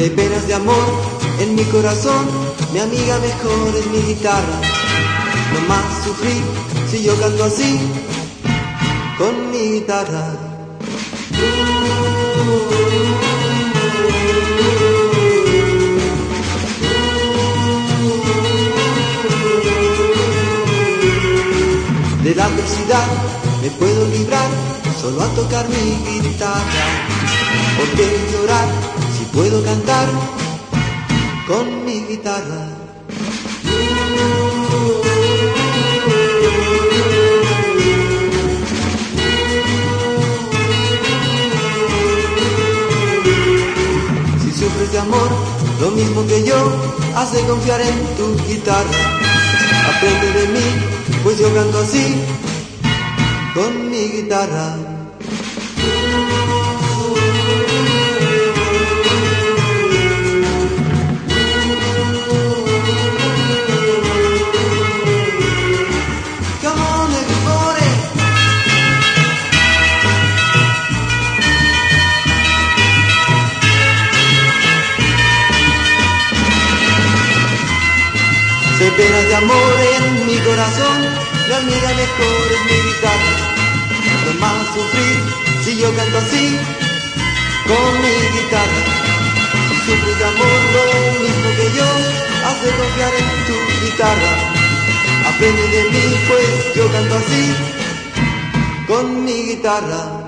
Si hay penas de amor en mi corazón, mi amiga mejor es mi guitarra. No más sufrir si yo canto así con mi guitarra. De la adversidad me puedo librar solo a tocar mi guitarra. ¿Por qué llorar si puedo cantar con mi guitarra? Si sufres de amor, lo mismo que yo, has de confiar en tu guitarra. Aprende de mí, pues yo canto así, con mi guitarra. Penas de amor en mi corazón, mi amiga mejor es mi guitarra. No más sufrir si yo canto así con mi guitarra. Si sufres amor lo mismo que yo, has de confiar en tu guitarra. Aprende de mí pues yo canto así con mi guitarra.